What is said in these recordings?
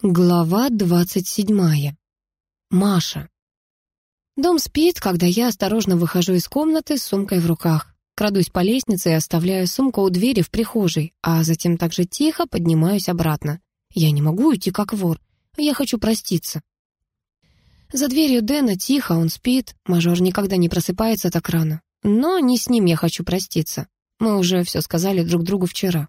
Глава двадцать седьмая. Маша. Дом спит, когда я осторожно выхожу из комнаты с сумкой в руках. Крадусь по лестнице и оставляю сумку у двери в прихожей, а затем также тихо поднимаюсь обратно. Я не могу уйти как вор. Я хочу проститься. За дверью Дэна тихо, он спит. Мажор никогда не просыпается так рано. Но не с ним я хочу проститься. Мы уже все сказали друг другу вчера.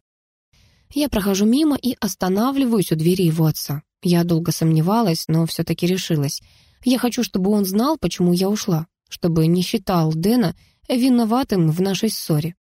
Я прохожу мимо и останавливаюсь у двери его отца. Я долго сомневалась, но все-таки решилась. Я хочу, чтобы он знал, почему я ушла, чтобы не считал Дэна виноватым в нашей ссоре.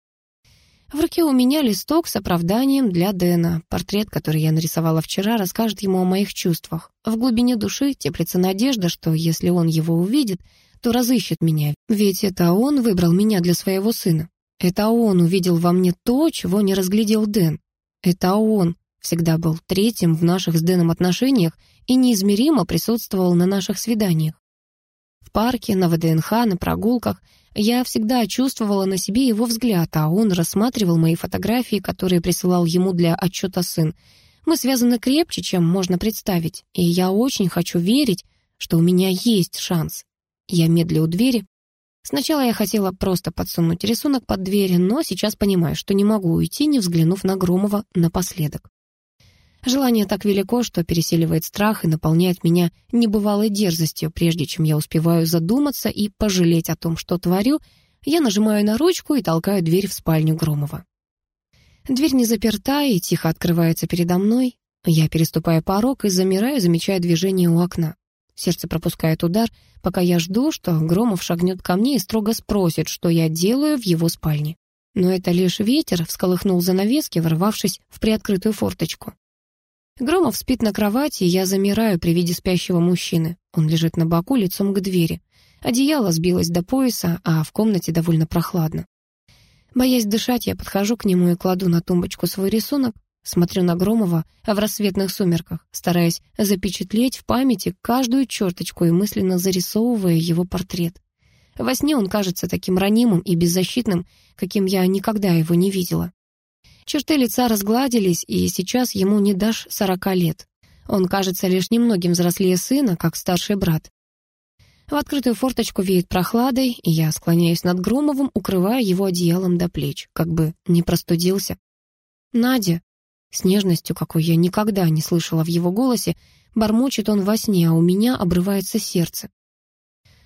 В руке у меня листок с оправданием для Дэна. Портрет, который я нарисовала вчера, расскажет ему о моих чувствах. В глубине души теплится надежда, что если он его увидит, то разыщет меня. Ведь это он выбрал меня для своего сына. Это он увидел во мне то, чего не разглядел Дэн. Это он всегда был третьим в наших с Дэном отношениях и неизмеримо присутствовал на наших свиданиях. В парке, на ВДНХ, на прогулках я всегда чувствовала на себе его взгляд, а он рассматривал мои фотографии, которые присылал ему для отчета сын. Мы связаны крепче, чем можно представить, и я очень хочу верить, что у меня есть шанс. Я медлю у двери, Сначала я хотела просто подсунуть рисунок под дверь, но сейчас понимаю, что не могу уйти, не взглянув на Громова напоследок. Желание так велико, что переселивает страх и наполняет меня небывалой дерзостью. Прежде чем я успеваю задуматься и пожалеть о том, что творю, я нажимаю на ручку и толкаю дверь в спальню Громова. Дверь не заперта и тихо открывается передо мной. Я переступаю порог и замираю, замечая движение у окна. Сердце пропускает удар, пока я жду, что Громов шагнет ко мне и строго спросит, что я делаю в его спальне. Но это лишь ветер всколыхнул занавески, ворвавшись в приоткрытую форточку. Громов спит на кровати, и я замираю при виде спящего мужчины. Он лежит на боку лицом к двери. Одеяло сбилось до пояса, а в комнате довольно прохладно. Боясь дышать, я подхожу к нему и кладу на тумбочку свой рисунок, Смотрю на Громова в рассветных сумерках, стараясь запечатлеть в памяти каждую черточку и мысленно зарисовывая его портрет. Во сне он кажется таким ранимым и беззащитным, каким я никогда его не видела. Черты лица разгладились, и сейчас ему не дашь сорока лет. Он кажется лишь немногим взрослее сына, как старший брат. В открытую форточку веет прохладой, и я склоняюсь над Громовым, укрывая его одеялом до плеч, как бы не простудился. «Надя», с нежностью, какой я никогда не слышала в его голосе, бормочет он во сне, а у меня обрывается сердце.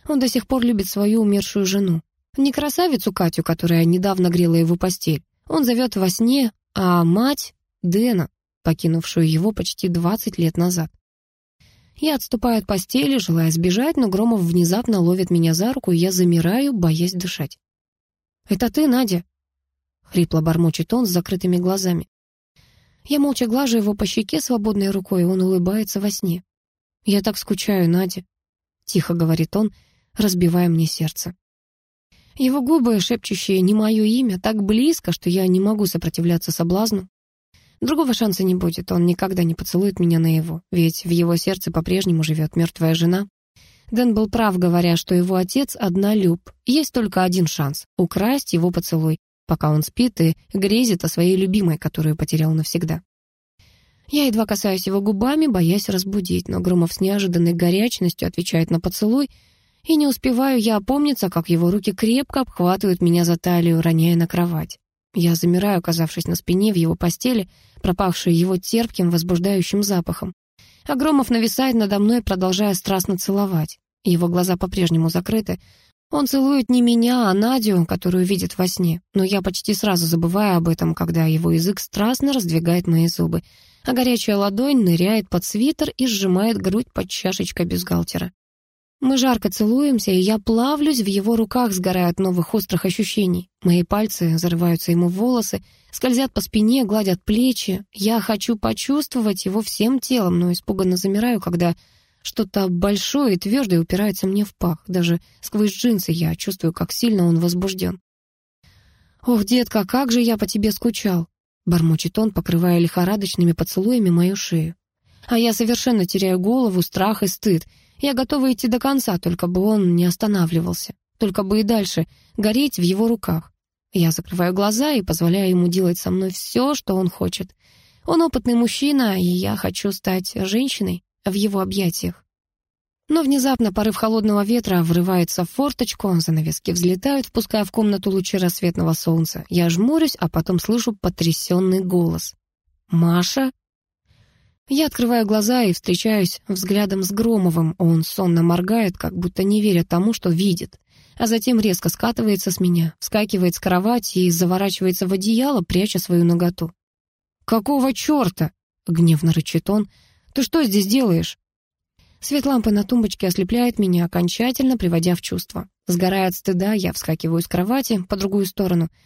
Он до сих пор любит свою умершую жену. Не красавицу Катю, которая недавно грела его постель. Он зовет во сне, а мать — Дэна, покинувшую его почти 20 лет назад. Я отступаю от постели, желая сбежать, но Громов внезапно ловит меня за руку, и я замираю, боясь дышать. «Это ты, Надя?» — хрипло бормочет он с закрытыми глазами. Я молча глажу его по щеке свободной рукой, и он улыбается во сне. «Я так скучаю, Надя», — тихо говорит он, разбивая мне сердце. Его губы, шепчущие не мое имя, так близко, что я не могу сопротивляться соблазну. Другого шанса не будет, он никогда не поцелует меня на его, ведь в его сердце по-прежнему живет мертвая жена. Дэн был прав, говоря, что его отец однолюб. Есть только один шанс — украсть его поцелуй, пока он спит и грезит о своей любимой, которую потерял навсегда. Я едва касаюсь его губами, боясь разбудить, но Громов с неожиданной горячностью отвечает на поцелуй, и не успеваю я опомниться, как его руки крепко обхватывают меня за талию, роняя на кровать. Я замираю, оказавшись на спине в его постели, пропавшей его терпким, возбуждающим запахом. А Громов нависает надо мной, продолжая страстно целовать. Его глаза по-прежнему закрыты, он целует не меня, а Надю, которую видит во сне. Но я почти сразу забываю об этом, когда его язык страстно раздвигает мои зубы, а горячая ладонь ныряет под свитер и сжимает грудь под чашечкой бюстгальтера. Мы жарко целуемся, и я плавлюсь в его руках, сгорая от новых острых ощущений. Мои пальцы зарываются ему в волосы, скользят по спине, гладят плечи. Я хочу почувствовать его всем телом, но испуганно замираю, когда что-то большое и твердое упирается мне в пах. Даже сквозь джинсы я чувствую, как сильно он возбужден. «Ох, детка, как же я по тебе скучал!» Бормочет он, покрывая лихорадочными поцелуями мою шею. А я совершенно теряю голову, страх и стыд. Я готова идти до конца, только бы он не останавливался. Только бы и дальше гореть в его руках. Я закрываю глаза и позволяю ему делать со мной все, что он хочет. Он опытный мужчина, и я хочу стать женщиной в его объятиях. Но внезапно порыв холодного ветра врывается в форточку, занавески взлетают, впуская в комнату лучи рассветного солнца. Я жмурюсь, а потом слышу потрясенный голос. «Маша?» Я открываю глаза и встречаюсь взглядом с Громовым. Он сонно моргает, как будто не веря тому, что видит. А затем резко скатывается с меня, вскакивает с кровати и заворачивается в одеяло, пряча свою ноготу. «Какого черта?» — гневно рычит он. «Ты что здесь делаешь?» Свет лампы на тумбочке ослепляет меня окончательно, приводя в чувство. Сгорая от стыда, я вскакиваю с кровати по другую сторону —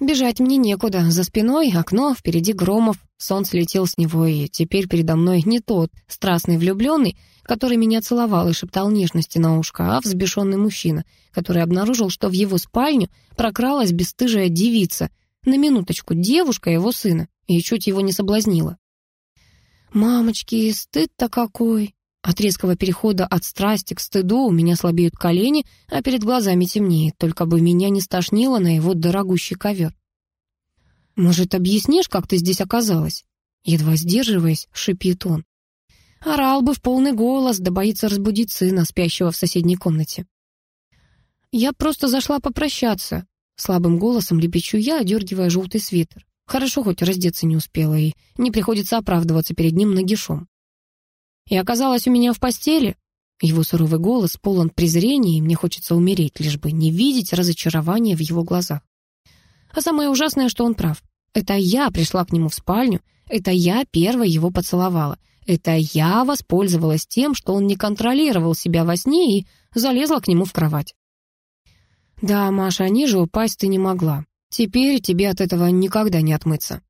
Бежать мне некуда. За спиной окно, впереди Громов. Сон слетел с него, и теперь передо мной не тот страстный влюбленный, который меня целовал и шептал нежности на ушко, а взбешенный мужчина, который обнаружил, что в его спальню прокралась бесстыжая девица, на минуточку, девушка его сына, и чуть его не соблазнила. «Мамочки, стыд-то какой!» От резкого перехода от страсти к стыду у меня слабеют колени, а перед глазами темнеет, только бы меня не стошнило на его дорогущий ковер. «Может, объяснишь, как ты здесь оказалась?» Едва сдерживаясь, шипит он. Орал бы в полный голос, да боится разбудить сына, спящего в соседней комнате. «Я просто зашла попрощаться», — слабым голосом лепечу я, одергивая желтый свитер. Хорошо, хоть раздеться не успела, и не приходится оправдываться перед ним нагишом и оказалась у меня в постели. Его суровый голос полон презрения, и мне хочется умереть, лишь бы не видеть разочарования в его глазах. А самое ужасное, что он прав. Это я пришла к нему в спальню, это я первая его поцеловала, это я воспользовалась тем, что он не контролировал себя во сне и залезла к нему в кровать. Да, Маша, ниже упасть ты не могла. Теперь тебе от этого никогда не отмыться.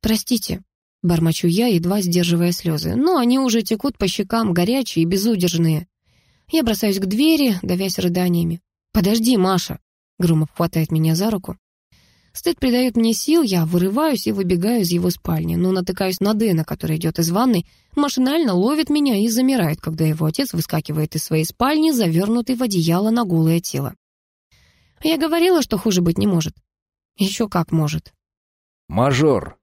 Простите, Бормочу я, едва сдерживая слезы. Но они уже текут по щекам, горячие и безудержные. Я бросаюсь к двери, давясь рыданиями. «Подожди, Маша!» Громов хватает меня за руку. Стыд придает мне сил, я вырываюсь и выбегаю из его спальни, но натыкаюсь на Дэна, который идет из ванной, машинально ловит меня и замирает, когда его отец выскакивает из своей спальни, завернутый в одеяло на голое тело. Я говорила, что хуже быть не может. Еще как может. «Мажор!»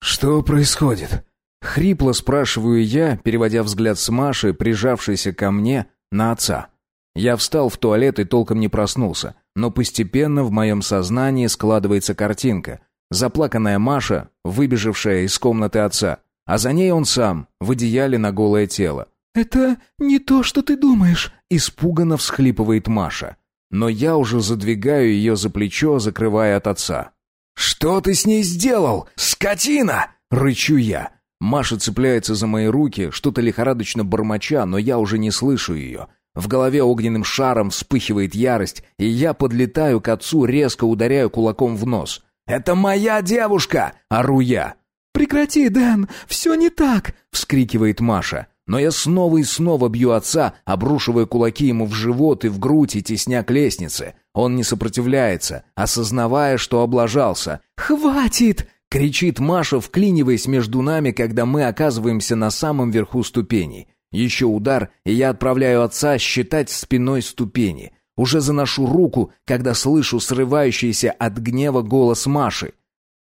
«Что происходит?» Хрипло спрашиваю я, переводя взгляд с Маши, прижавшейся ко мне, на отца. Я встал в туалет и толком не проснулся, но постепенно в моем сознании складывается картинка. Заплаканная Маша, выбежавшая из комнаты отца, а за ней он сам, в одеяле на голое тело. «Это не то, что ты думаешь», — испуганно всхлипывает Маша. Но я уже задвигаю ее за плечо, закрывая от отца. «Что ты с ней сделал, скотина?» — рычу я. Маша цепляется за мои руки, что-то лихорадочно бормоча, но я уже не слышу ее. В голове огненным шаром вспыхивает ярость, и я подлетаю к отцу, резко ударяю кулаком в нос. «Это моя девушка!» — ору я. «Прекрати, Дэн, все не так!» — вскрикивает Маша. Но я снова и снова бью отца, обрушивая кулаки ему в живот и в грудь и тесня к лестнице. Он не сопротивляется, осознавая, что облажался. «Хватит!» — кричит Маша, вклиниваясь между нами, когда мы оказываемся на самом верху ступеней. Еще удар, и я отправляю отца считать спиной ступени. Уже заношу руку, когда слышу срывающийся от гнева голос Маши.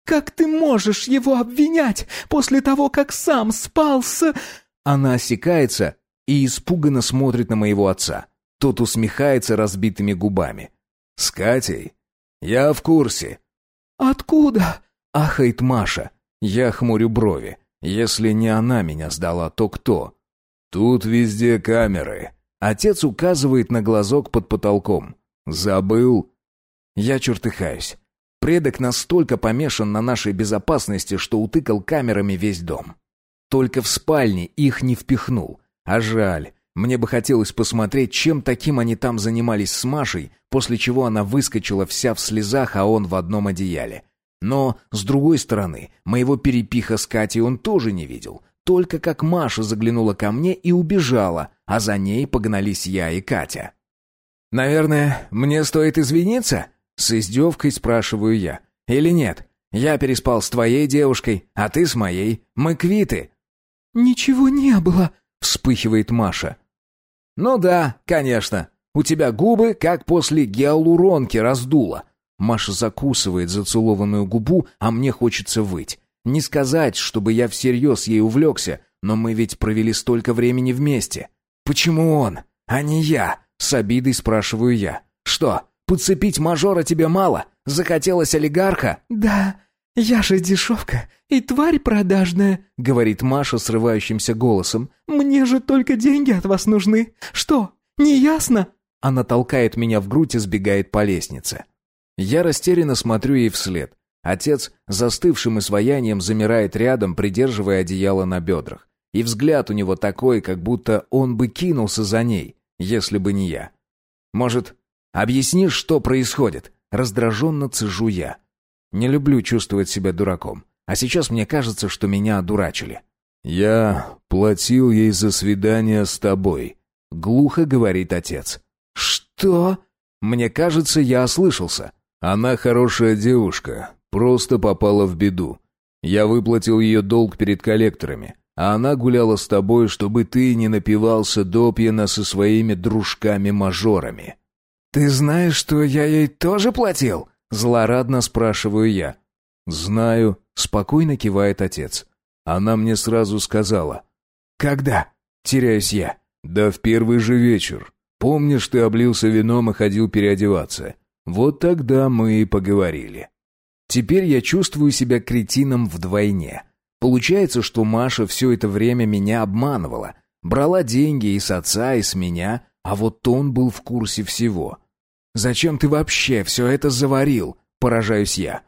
«Как ты можешь его обвинять после того, как сам спал с...» Она осекается и испуганно смотрит на моего отца. Тот усмехается разбитыми губами. «С Катей? Я в курсе». «Откуда?» — ахает Маша. Я хмурю брови. Если не она меня сдала, то кто? Тут везде камеры. Отец указывает на глазок под потолком. Забыл? Я чертыхаюсь. Предок настолько помешан на нашей безопасности, что утыкал камерами весь дом. Только в спальне их не впихнул. А жаль. Мне бы хотелось посмотреть, чем таким они там занимались с Машей, после чего она выскочила вся в слезах, а он в одном одеяле. Но, с другой стороны, моего перепиха с Катей он тоже не видел. Только как Маша заглянула ко мне и убежала, а за ней погнались я и Катя. «Наверное, мне стоит извиниться?» С издевкой спрашиваю я. «Или нет? Я переспал с твоей девушкой, а ты с моей. Мы квиты. «Ничего не было», — вспыхивает Маша. «Ну да, конечно. У тебя губы, как после гиалуронки, раздуло». Маша закусывает зацелованную губу, а мне хочется выть. Не сказать, чтобы я всерьез ей увлекся, но мы ведь провели столько времени вместе. Почему он, а не я? С обидой спрашиваю я. Что, подцепить мажора тебе мало? Захотелось олигарха? Да, я же дешевка и тварь продажная, говорит Маша срывающимся голосом. Мне же только деньги от вас нужны. Что, не ясно? Она толкает меня в грудь и сбегает по лестнице. Я растерянно смотрю ей вслед. Отец застывшим изваянием замирает рядом, придерживая одеяло на бедрах. И взгляд у него такой, как будто он бы кинулся за ней, если бы не я. Может, объяснишь, что происходит? Раздраженно цежу я. Не люблю чувствовать себя дураком. А сейчас мне кажется, что меня одурачили. «Я платил ей за свидание с тобой», — глухо говорит отец. «Что?» Мне кажется, я ослышался. Она хорошая девушка, просто попала в беду. Я выплатил ее долг перед коллекторами, а она гуляла с тобой, чтобы ты не напивался допьяно со своими дружками-мажорами». «Ты знаешь, что я ей тоже платил?» Злорадно спрашиваю я. «Знаю», — спокойно кивает отец. Она мне сразу сказала. «Когда?» — теряюсь я. «Да в первый же вечер. Помнишь, ты облился вином и ходил переодеваться? Вот тогда мы и поговорили. Теперь я чувствую себя кретином вдвойне. Получается, что Маша все это время меня обманывала. Брала деньги и с отца, и с меня, а вот он был в курсе всего. «Зачем ты вообще все это заварил?» – поражаюсь я.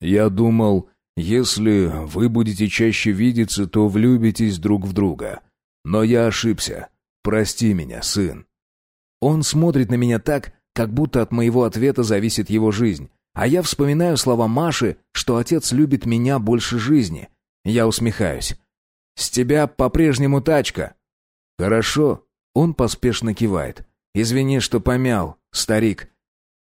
«Я думал, если вы будете чаще видеться, то влюбитесь друг в друга. Но я ошибся. Прости меня, сын». Он смотрит на меня так, как будто от моего ответа зависит его жизнь. А я вспоминаю слова Маши, что отец любит меня больше жизни. Я усмехаюсь. «С тебя по-прежнему тачка». «Хорошо». Он поспешно кивает. «Извини, что помял, старик».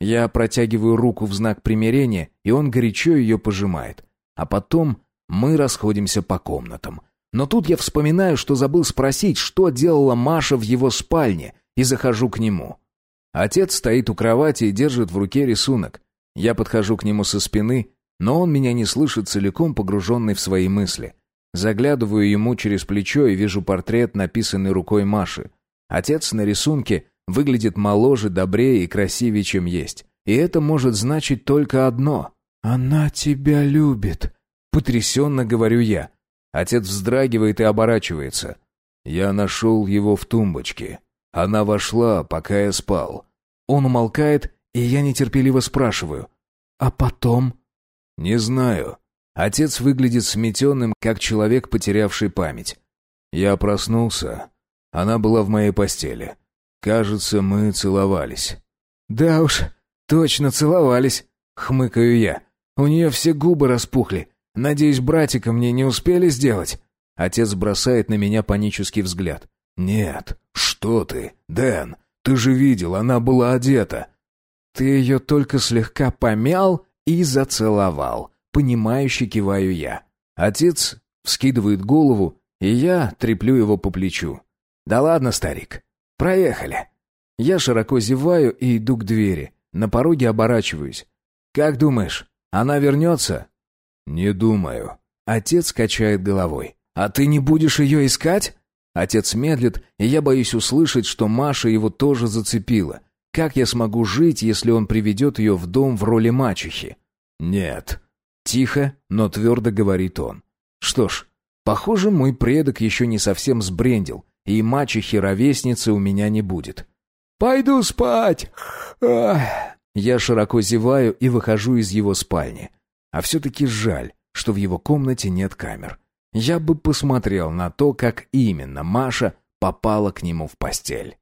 Я протягиваю руку в знак примирения, и он горячо ее пожимает. А потом мы расходимся по комнатам. Но тут я вспоминаю, что забыл спросить, что делала Маша в его спальне, и захожу к нему. Отец стоит у кровати и держит в руке рисунок. Я подхожу к нему со спины, но он меня не слышит целиком погруженный в свои мысли. Заглядываю ему через плечо и вижу портрет, написанный рукой Маши. Отец на рисунке выглядит моложе, добрее и красивее, чем есть. И это может значить только одно. «Она тебя любит», — потрясенно говорю я. Отец вздрагивает и оборачивается. Я нашел его в тумбочке. Она вошла, пока я спал. Он умолкает, и я нетерпеливо спрашиваю. «А потом?» «Не знаю». Отец выглядит сметенным, как человек, потерявший память. Я проснулся. Она была в моей постели. Кажется, мы целовались. «Да уж, точно целовались», — хмыкаю я. «У нее все губы распухли. Надеюсь, братика мне не успели сделать?» Отец бросает на меня панический взгляд. «Нет, что ты, Дэн, ты же видел, она была одета». «Ты ее только слегка помял и зацеловал», — понимающе киваю я. Отец вскидывает голову, и я треплю его по плечу. «Да ладно, старик, проехали». Я широко зеваю и иду к двери. На пороге оборачиваюсь. «Как думаешь, она вернется?» «Не думаю». Отец качает головой. «А ты не будешь ее искать?» Отец медлит, и я боюсь услышать, что Маша его тоже зацепила. Как я смогу жить, если он приведет ее в дом в роли мачехи? Нет. Тихо, но твердо говорит он. Что ж, похоже, мой предок еще не совсем сбрендил, и мачехи-ровесницы у меня не будет. «Пойду спать!» Я широко зеваю и выхожу из его спальни. А все-таки жаль, что в его комнате нет камер. Я бы посмотрел на то, как именно Маша попала к нему в постель.